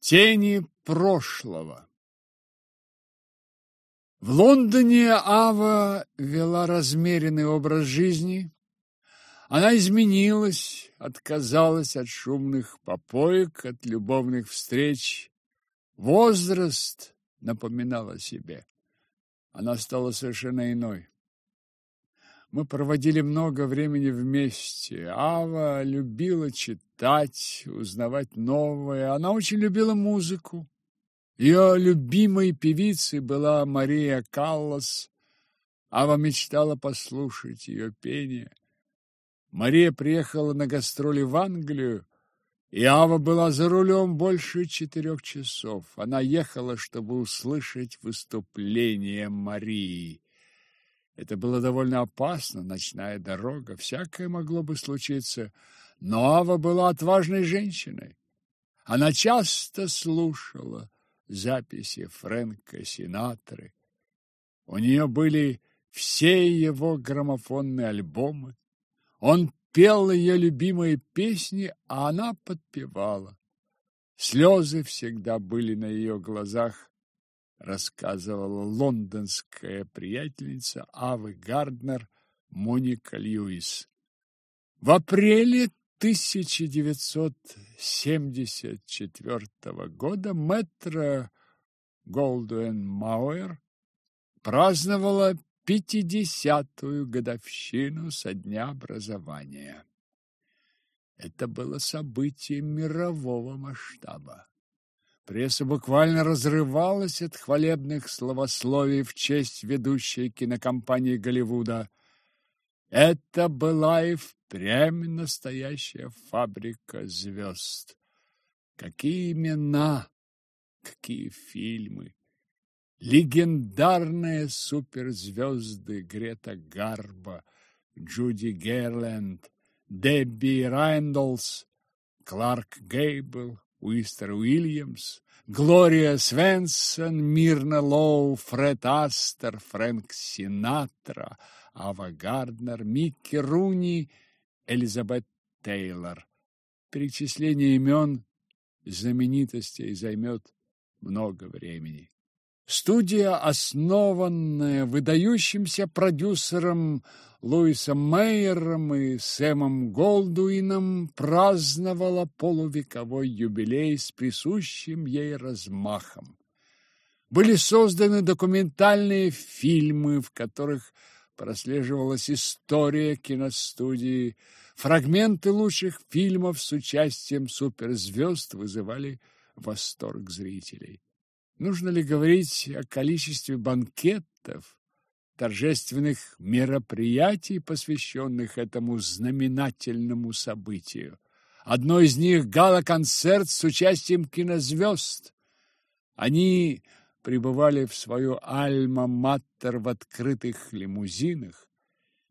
Тени прошлого В Лондоне Ава вела размеренный образ жизни. Она изменилась, отказалась от шумных попоек, от любовных встреч. Возраст напоминал о себе. Она стала совершенно иной. Мы проводили много времени вместе. Ава любила читать, узнавать новое. Она очень любила музыку. Ее любимой певицей была Мария Каллас. Ава мечтала послушать ее пение. Мария приехала на гастроли в Англию, и Ава была за рулем больше четырех часов. Она ехала, чтобы услышать выступление Марии. Это было довольно опасно, ночная дорога, всякое могло бы случиться, но Ава была отважной женщиной. Она часто слушала записи Фрэнка Синатры. У нее были все его граммофонные альбомы. Он пел ее любимые песни, а она подпевала. Слезы всегда были на ее глазах, рассказывала лондонская приятельница Авы Гарднер Моника Льюис. В апреле 1974 года Мэтра Голдуэн Мауэр праздновала пятидесятую годовщину со дня образования. Это было событие мирового масштаба. Пресса буквально разрывалась от хвалебных словословий в честь ведущей кинокомпании Голливуда. Это была и впрямь настоящая фабрика звезд. Какие имена, какие фильмы! Легендарные суперзвезды Грета Гарбо, Джуди Гарленд, Дебби Рейнольдс, Кларк Гейбл, Эстер Уильямс, Глория Свенсон, Мирна Лой, Фред Астер, Фрэнк Синатра, Ава Гарднер, Микки Руни, Элизабет Тейлор. Перечисление имен знаменитостей займет много времени. Студия, основанная выдающимся продюсером Луисом Мейером и Сэмом Голдуином, праздновала полувековой юбилей с присущим ей размахом. Были созданы документальные фильмы, в которых прослеживалась история киностудии. Фрагменты лучших фильмов с участием суперзвезд вызывали восторг зрителей. Нужно ли говорить о количестве банкетов, торжественных мероприятий, посвященных этому знаменательному событию? Одно из них – гала-концерт с участием кинозвезд. Они прибывали в свою альма-матер в открытых лимузинах.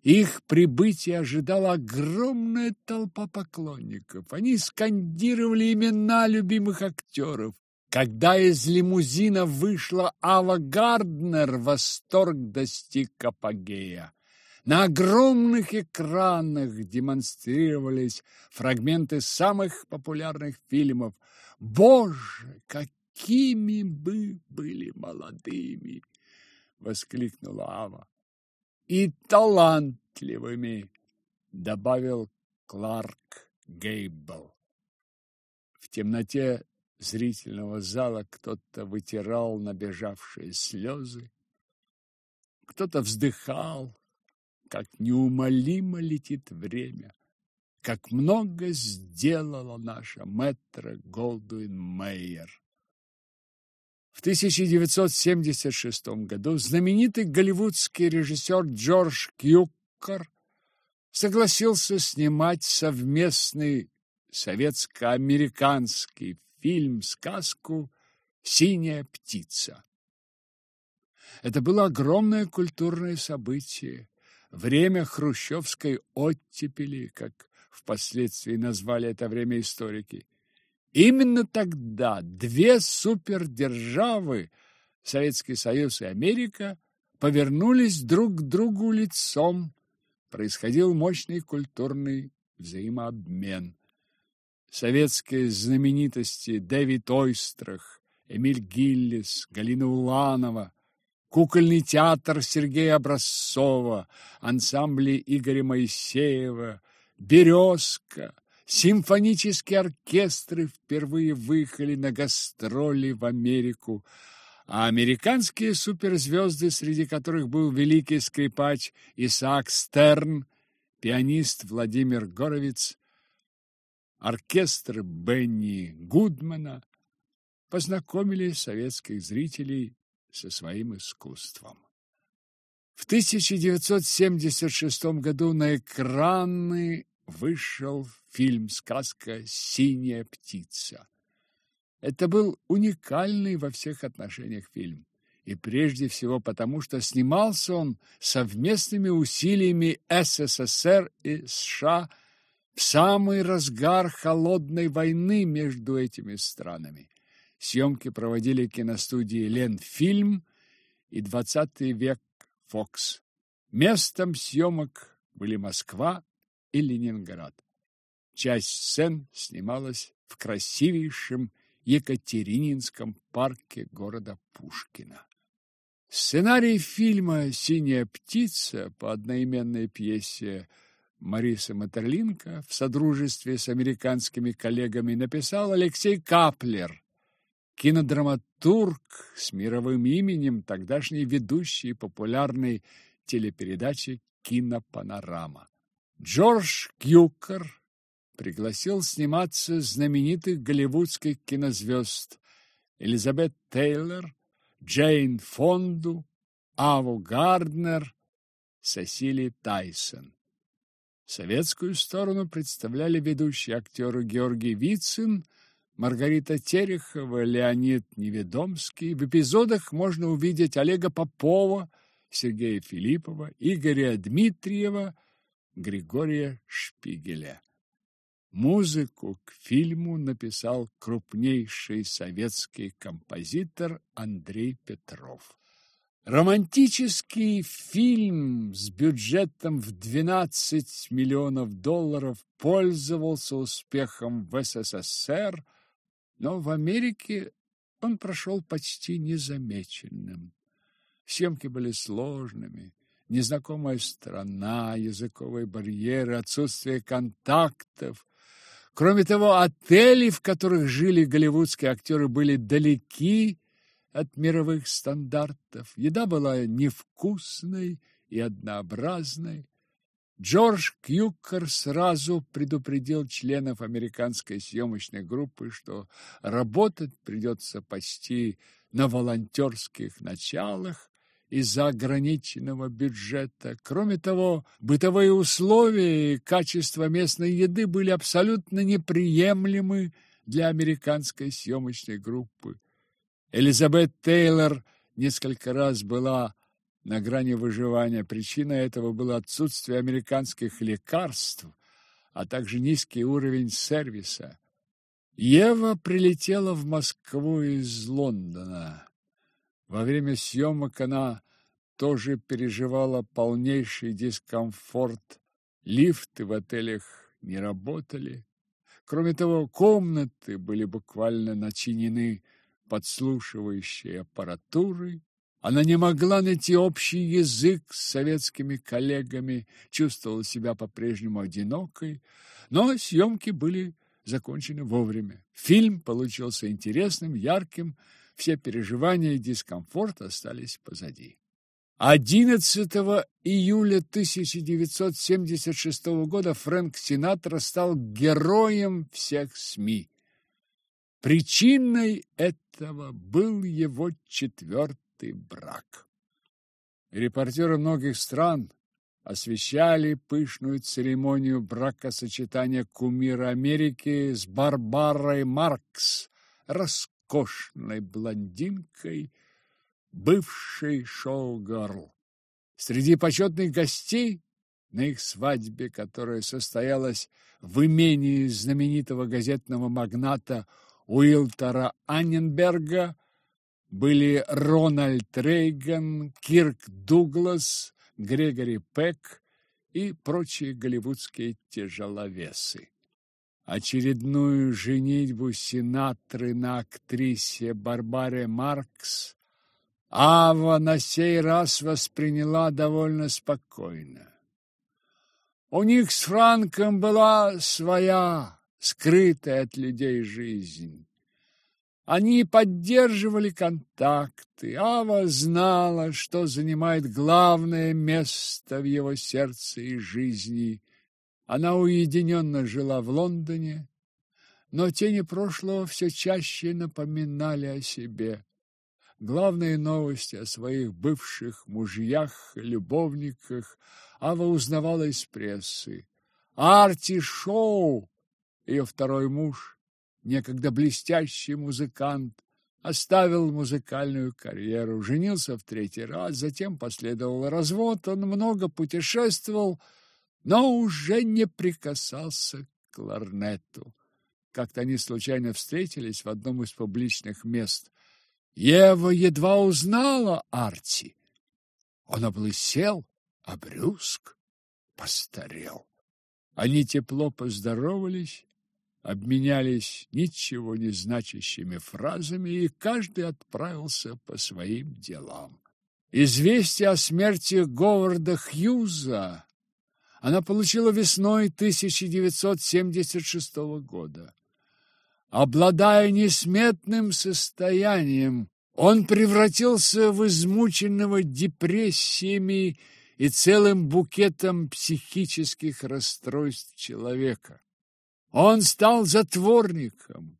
Их прибытие ожидала огромная толпа поклонников. Они скандировали имена любимых актеров. Когда из лимузина вышла Ава Гарднер, восторг достиг апогея. На огромных экранах демонстрировались фрагменты самых популярных фильмов. Боже, какими бы были молодыми, воскликнула Ава. И талантливыми, добавил Кларк Гейбл. В темноте зрительного зала кто-то вытирал набежавшие слезы, кто-то вздыхал, как неумолимо летит время, как много сделала наша мэтра Голдуин Мейер. В 1976 году знаменитый голливудский режиссер Джордж Кьюкер согласился снимать совместный советско-американский фильм-сказку «Синяя птица». Это было огромное культурное событие, время хрущевской оттепели, как впоследствии назвали это время историки. Именно тогда две супердержавы, Советский Союз и Америка, повернулись друг к другу лицом. Происходил мощный культурный взаимообмен. Советские знаменитости Дэвид Ойстрах, Эмиль Гиллис, Галина Уланова, кукольный театр Сергея Образцова, ансамбли Игоря Моисеева, «Березка», симфонические оркестры впервые выехали на гастроли в Америку, а американские суперзвезды, среди которых был великий скрипач Исаак Стерн, пианист Владимир Горовиц, оркестр Бенни Гудмана, познакомили советских зрителей со своим искусством. В 1976 году на экраны вышел фильм-сказка «Синяя птица». Это был уникальный во всех отношениях фильм. И прежде всего потому, что снимался он совместными усилиями СССР и США в самый разгар холодной войны между этими странами. Съемки проводили киностудии «Ленфильм» и «20 век Фокс». Местом съемок были Москва и Ленинград. Часть сцен снималась в красивейшем Екатерининском парке города Пушкина. Сценарий фильма «Синяя птица» по одноименной пьесе Мариса Матерлинка в содружестве с американскими коллегами написал Алексей Каплер, кинодраматург с мировым именем, тогдашний ведущий популярной телепередачи «Кинопанорама». Джордж Кьюкер пригласил сниматься знаменитых голливудских кинозвезд Элизабет Тейлор, Джейн Фонду, Аву Гарднер, Сесили Тайсон. Советскую сторону представляли ведущие актеры Георгий Вицин, Маргарита Терехова, Леонид Неведомский. В эпизодах можно увидеть Олега Попова, Сергея Филиппова, Игоря Дмитриева, Григория Шпигеля. Музыку к фильму написал крупнейший советский композитор Андрей Петров. Романтический фильм с бюджетом в 12 миллионов долларов пользовался успехом в СССР, но в Америке он прошел почти незамеченным. Съемки были сложными, незнакомая страна, языковые барьеры, отсутствие контактов. Кроме того, отели, в которых жили голливудские актеры, были далеки от мировых стандартов. Еда была невкусной и однообразной. Джордж Кьюкер сразу предупредил членов американской съемочной группы, что работать придется почти на волонтерских началах, из-за ограниченного бюджета. Кроме того, бытовые условия и качество местной еды были абсолютно неприемлемы для американской съемочной группы. Элизабет Тейлор несколько раз была на грани выживания. Причиной этого было отсутствие американских лекарств, а также низкий уровень сервиса. Ева прилетела в Москву из Лондона. Во время съемок она тоже переживала полнейший дискомфорт. Лифты в отелях не работали. Кроме того, комнаты были буквально начинены подслушивающей аппаратурой. Она не могла найти общий язык с советскими коллегами, чувствовала себя по-прежнему одинокой, но съемки были закончены вовремя. Фильм получился интересным, ярким, все переживания и дискомфорт остались позади. 11 июля 1976 года Фрэнк Синатра стал героем всех СМИ. Причиной этого был его четвертый брак. Репортеры многих стран освещали пышную церемонию бракосочетания кумира Америки с Барбарой Маркс, роскошной блондинкой, бывшей шоу-герл. Среди почетных гостей на их свадьбе, которая состоялась в имении знаменитого газетного магната Уилтера Анненберга, были Рональд Рейган, Кирк Дуглас, Грегори Пек и прочие голливудские тяжеловесы. очередную женитьбу Синатры на актрисе Барбаре Маркс Ава на сей раз восприняла довольно спокойно. У них с Франком была своя, скрытая от людей жизнь. Они поддерживали контакты. Ава знала, что занимает главное место в его сердце и жизни. Она уединенно жила в Лондоне, но тени прошлого все чаще напоминали о себе. Главные новости о своих бывших мужьях, любовниках Ава узнавала из прессы. Арти Шоу, ее второй муж, некогда блестящий музыкант, оставил музыкальную карьеру, женился в третий раз, затем последовал развод, он много путешествовал, но уже не прикасался к кларнету. Как-то они случайно встретились в одном из публичных мест. Ева едва узнала Арти. Он облысел, а Брюск постарел. Они тепло поздоровались, обменялись ничего не значащими фразами, и каждый отправился по своим делам. Известие о смерти Говарда Хьюза она получила весной 1976 года. Обладая несметным состоянием, он превратился в измученного депрессиями и целым букетом психических расстройств человека. Он стал затворником.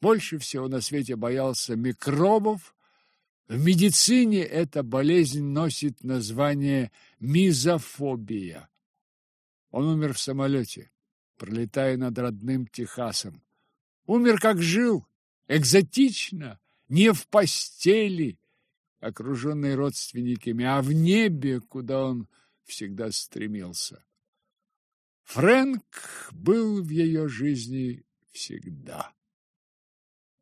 Больше всего на свете боялся микробов. В медицине эта болезнь носит название мизофобия. Он умер в самолете, пролетая над родным Техасом. Умер как жил, экзотично, не в постели, окруженный родственниками, а в небе, куда он всегда стремился. Фрэнк был в ее жизни всегда.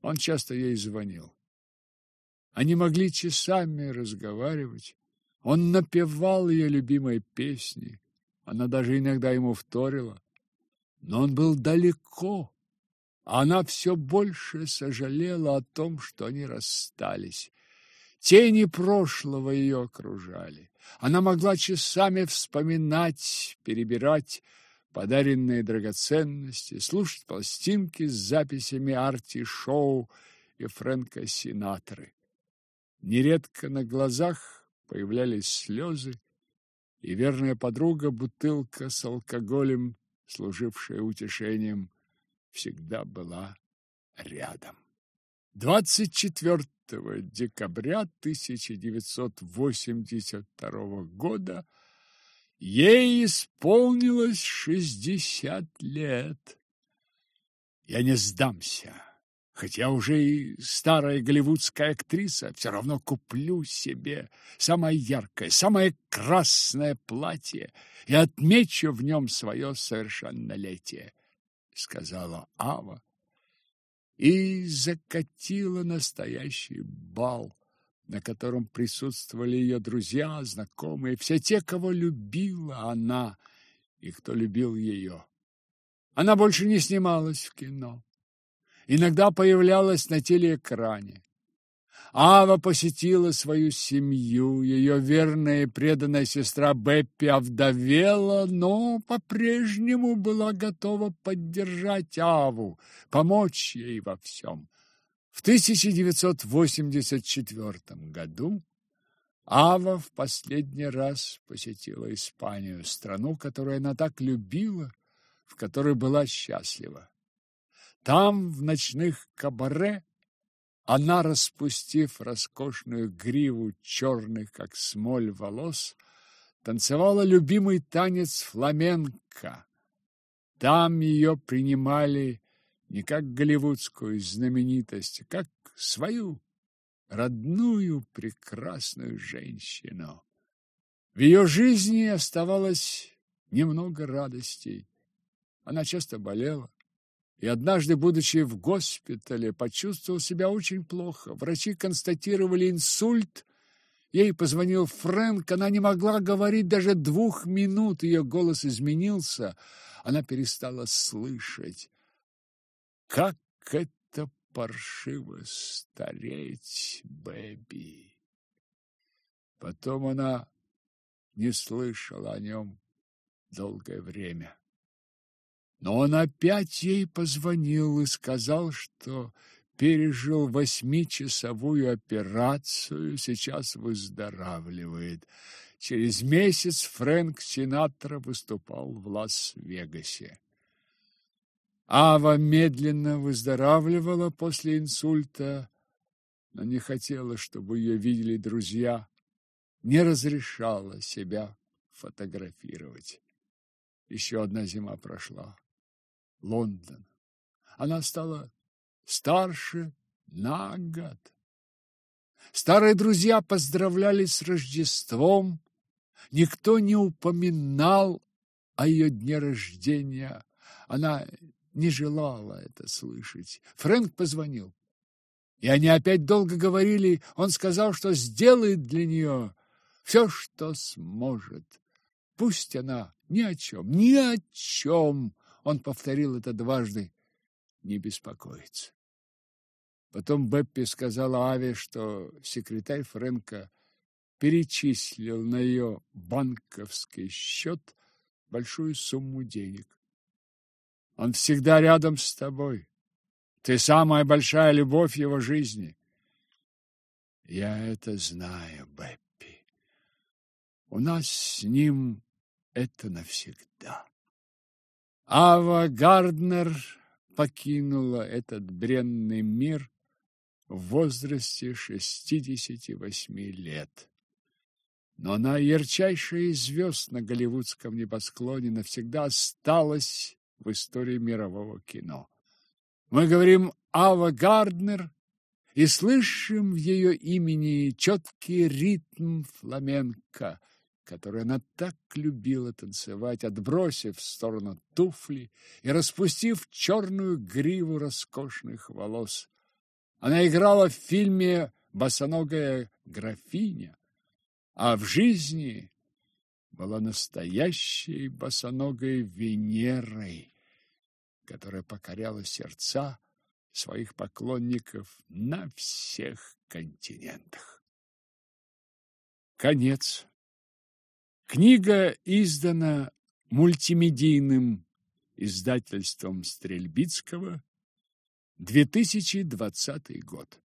Он часто ей звонил. Они могли часами разговаривать. Он напевал ее любимые песни. Она даже иногда ему вторила. Но он был далеко. А она все больше сожалела о том, что они расстались. Тени прошлого ее окружали. Она могла часами вспоминать, перебирать подаренные драгоценности, слушать пластинки с записями Арти Шоу и Фрэнка Синатры. Нередко на глазах появлялись слезы, и верная подруга, бутылка с алкоголем, служившая утешением, всегда была рядом. 24 декабря 1982 года ей исполнилось шестьдесят лет. Я не сдамся. Хотя уже и старая голливудская актриса, все равно куплю себе самое яркое, самое красное платье и отмечу в нем свое совершеннолетие, — сказала Ава и закатила настоящий бал, на котором присутствовали ее друзья, знакомые, все те, кого любила она и кто любил ее. Она больше не снималась в кино иногда появлялась на телеэкране. Ава посетила свою семью, ее верная и преданная сестра Беппи овдовела, но по-прежнему была готова поддержать Аву, помочь ей во всем. В 1984 году Ава в последний раз посетила Испанию, страну, которую она так любила, в которой была счастлива. Там, в ночных кабаре, она, распустив роскошную гриву черных, как смоль, волос, танцевала любимый танец фламенко. Там ее принимали не как голливудскую знаменитость, как свою родную прекрасную женщину. В ее жизни оставалось немного радостей. Она часто болела, и однажды, будучи в госпитале, почувствовал себя очень плохо. Врачи констатировали инсульт. Ей позвонил Фрэнк, она не могла говорить даже двух минут, ее голос изменился, она перестала слышать. Как это паршиво стареть, Бэби. Потом она не слышала о нем долгое время. Но он опять ей позвонил и сказал, что пережил восьмичасовую операцию, сейчас выздоравливает. Через месяц Фрэнк Синатра выступал в Лас-Вегасе. Ава медленно выздоравливала после инсульта, но не хотела, чтобы ее видели друзья, не разрешала себя фотографировать. Еще одна зима прошла. Лондон. Она стала старше на год. Старые друзья поздравляли с Рождеством. Никто не упоминал о ее дне рождения. Она не желала это слышать. Фрэнк позвонил. И они опять долго говорили. Он сказал, что сделает для нее все, что сможет. Пусть она ни о чем, ни о чем, он повторил это дважды, не беспокоится. Потом Беппи сказала Аве, что секретарь Фрэнка перечислил на ее банковский счет большую сумму денег. Он всегда рядом с тобой. Ты самая большая любовь его жизни. Я это знаю, Беппи. У нас с ним это навсегда. Ава Гарднер покинула этот бренный мир в возрасте 68 лет. Но она, ярчайшая из звезд на голливудском небосклоне, навсегда осталась в истории мирового кино. Мы говорим Ава Гарднер и слышим в ее имени четкий ритм фламенко, который она так любила танцевать, отбросив в сторону туфли и распустив черную гриву роскошных волос. Она играла в фильме «Босоногая графиня», а в жизни была настоящей босоногой Венерой, которая покоряла сердца своих поклонников на всех континентах. Конец. Книга издана мультимедийным издательством Стрельбицкого 2020 год.